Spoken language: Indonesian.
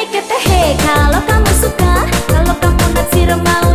Kalau kamu suka Kalau kamu naksir mau